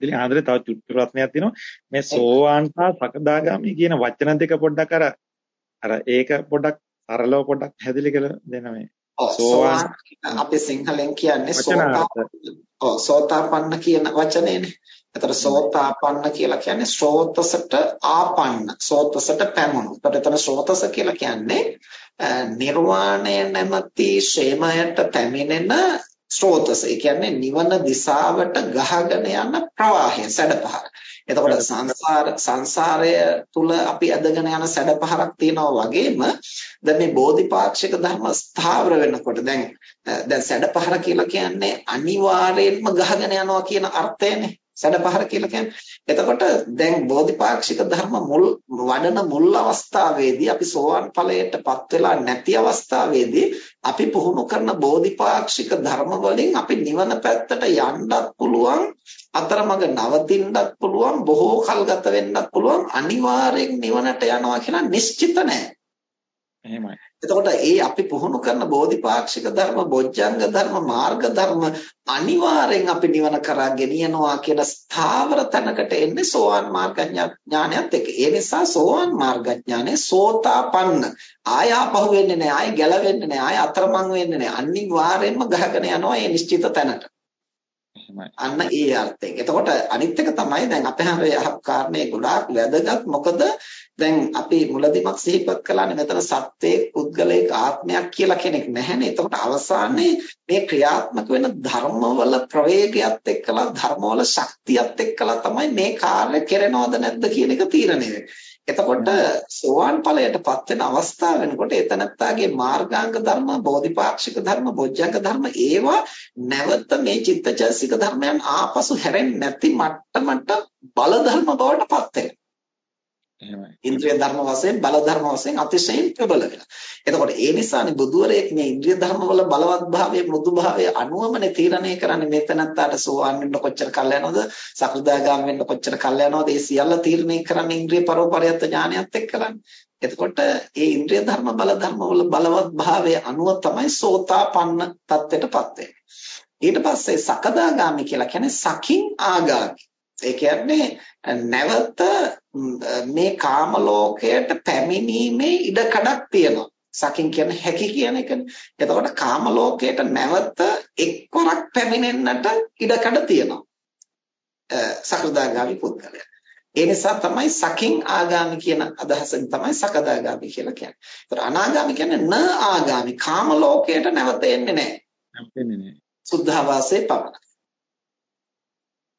ඉතින් ආන්දරේ තව චුට්ටු ප්‍රශ්නයක් තියෙනවා. මේ සෝවාන් සහ සකදාගාමි කියන වචන දෙක පොඩ්ඩක් අර අර ඒක පොඩ්ඩක් සරලව පොඩ්ඩක් පැහැදිලි කරලා දෙන්න මේ. සෝවාන් අපි සිංහලෙන් කියන්නේ සෝතාපන්න කියන වචනේනේ. එතකොට සෝතාපන්න කියලා කියන්නේ ශ්‍රෝතසට ආපන්න සෝතසට පැමුණු. එතකොට එතන ශ්‍රෝතස කියලා කියන්නේ නිර්වාණය නැමැති ශ්‍රේමයට පැමිණෙන ස්රෝතස. ඒ කියන්නේ නිවන දිශාවට ගහගෙන යන ප්‍රවාහය සැඩපහර. එතකොට සංසාර සංසාරය තුල අපි අදගෙන යන සැඩපහරක් තියෙනවා වගේම දැන් මේ බෝධිපාක්ෂික ධර්ම ස්ථාවර වෙනකොට දැන් දැන් සැඩපහර කියලා කියන්නේ අනිවාර්යෙන්ම ගහගෙන යනවා කියන අර්ථයනේ. සැඩපහර කියලා කියන්නේ. එතකොට දැන් බෝධිපාක්ෂික ධර්ම මුල් වඩන මුල් අවස්ථාවේදී අපි සෝවාන් ඵලයටපත් වෙලා නැති අවස්ථාවේදී අපි පුහුණු කරන බෝධිපාක්ෂික ධර්ම වලින් අපි නිවන පැත්තට යන්නත් පුළුවන් අතරමඟ නවතින්නත් පුළුවන් බොහෝ කල් ගත වෙන්නත් පුළුවන් අනිවාර්යෙන් නිවනට යනවා කියලා නිශ්චිත නැහැ. එහෙමයි. එතකොට ඒ අපි පුහුණු කරන බෝධිපාක්ෂික ධර්ම, බොජ්ජංග ධර්ම, මාර්ග ධර්ම අනිවාර්යෙන් අපි නිවන කරා ගෙනියනවා කියන ස්ථාවර තැනකට එන්නේ සෝවාන් මාර්ග ඥානයත් එක්ක. ඒ නිසා සෝවාන් මාර්ග ඥානේ සෝතාපන්න. ආය ආපහු වෙන්නේ නැහැ, ආය ගැලවෙන්නේ නැහැ, ආය අතරමං වෙන්නේ නැහැ. අනිවාර්යෙන්ම ගහගෙන යනවා මේ නිශ්චිත තැනට. අන්න ඒ අර්ථයෙන්. එතකොට අනිත් එක තමයි දැන් අපේ හැම යහප් කාරණේ ගොඩාක් වැදගත්. මොකද දැන් අපි මුලදිමත් සිහිපත් කළානේ මෙතන සත්‍යයේ පුද්ගලික ආත්මයක් කියලා කෙනෙක් නැහැනේ. එතකොට අවසානයේ මේ ක්‍රියාත්මක වෙන ධර්මවල ප්‍රවේගයත් එක්කලා ධර්මවල ශක්තියත් එක්කලා තමයි මේ කාර්ය කෙරෙනවද නැද්ද කියන එක තීරණය වෙන්නේ. එතකොට සෝවාන් ඵලයටපත් වෙන අවස්ථාව වෙනකොට එතනත්තාගේ මාර්ගාංග ධර්ම, බෝධිපාක්ෂික ධර්ම, බොජ්ජංග ධර්ම ඒවා නැවත මේ චිත්තචෛසික ධර්මයන් ආපසු හැරෙන්නේ නැති මට්ටමට බල ධර්ම බවට පත් වෙනවා. එහෙමයි. ඉන්ද්‍රිය ධර්ම වශයෙන් බල ධර්ම වශයෙන් අතිශයින් ප්‍රබල වෙනවා. එතකොට ඒ නිසානේ බුදුවරයෙක් මේ ඉන්ද්‍රිය ධර්ම වල බලවත් භාවයේ මෘදු භාවයේ අනුවමනේ තීරණය කරන්නේ මෙතනත්තාට සෝවාන් වෙන්න කොච්චර කල් යනවද? සකෘදාගාම වෙන්න කොච්චර කල් යනවද? ඒ සියල්ල තීරණය කරන්නේ ඉන්ද්‍රිය පරෝපරයත් ඥානයත් එක්කලානේ. එතකොට ඒ ඉන්ද්‍රිය ධර්ම බල ධර්ම වල බලවත් භාවයේ අනුව තමයි සෝතාපන්න තත්ත්වයටපත් වෙන්නේ. ඊට පස්සේ සකදාගාමි කියලා කියන්නේ සකින් ආගාමි. ඒ කියන්නේ නැවත මේ කාම ලෝකයට පැමිණීමේ ඉඩකඩක් තියෙනවා. සකින් කියන්නේ හැකි කියන එකනේ. එතකොට කාම ලෝකයට නැවත එක්වරක් පැමිණෙන්නට ඉඩකඩ තියෙනවා. සකදාගාමි පුද්ගලයා. ඒ නිසා තමයි සකින් ආගාමි කියන අදහසෙන් තමයි සකදාගාමි කියලා කියන්නේ. ඒතර අනාගාමි කියන්නේ න ආගාමි කාම ලෝකයට නැවත එන්නේ නැහැ. නැවතෙන්නේ නැහැ. සුද්ධාවාසයේ පමණයි.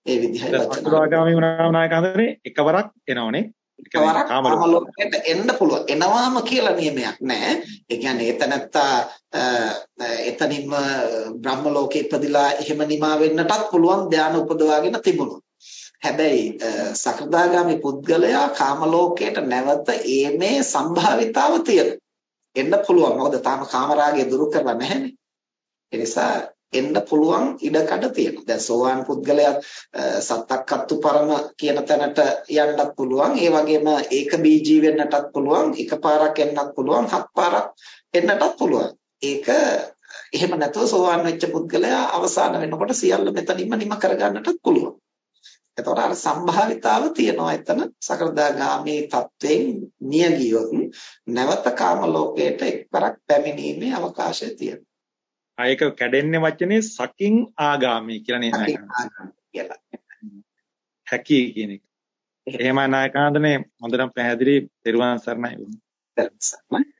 ඒ විදිහයි වචන. අතුරාගාමී වුණාම නායකන්දරේ එකවරක් එනවනේ. එකවරක් කාම ලෝකයට එන්න පුළුවන්. එනවාම කියලා නියමයක් නැහැ. ඒ කියන්නේ එතනත්තා එතනින්ම බ්‍රහ්ම ලෝකේ ඉපදිලා එහෙම නිමා වෙන්නටත් පුළුවන් ධානය උපදවාගෙන තිබුණොත්. හැබැයි සකදාගාමි පුද්ගලයා කාම ලෝකයට නැවත ඒමේ සම්භාවිතාව තියෙනවා. එන්න පුළුවන්. මොකද තාම කාමරාගය දුරු කරලා නැහැනේ. ඒ නිසා එන්න පුළුවන් ඉඩකඩ තියෙනවා. දැන් සෝවාන් පුද්ගලයා සත්තක්කත්තු පරම කියන තැනට යන්නත් පුළුවන්. ඒ වගේම ඒක බීජී වෙන්නටත් පුළුවන්. එකපාරක් එන්නත් පුළුවන්. හත් පාරක් එන්නටත් පුළුවන්. ඒක එහෙම නැතුව සෝවාන් වෙච්ච පුද්ගලයා අවසාන වෙනකොට සියල්ල මෙතනින්ම නිම කරගන්නටත් පුළුවන්. එතකොට අර සම්භාවිතාව තියෙනවා එතන සකෘදාගාමී තත්වයෙන් මිය ගියොත් නැවත කාම ලෝකයට එක්වරක් පැමිණීමේ අවකාශය තියෙනවා. ඒක කැඩෙන්නේ වචනේ සකින් ආගාමී කියලා නේද කියලා. හැකි කියන එක. එහෙමයි නායකාන්තනේ හොඳටම පැහැදිලි පෙරුවන් සරණයි. සරණයි.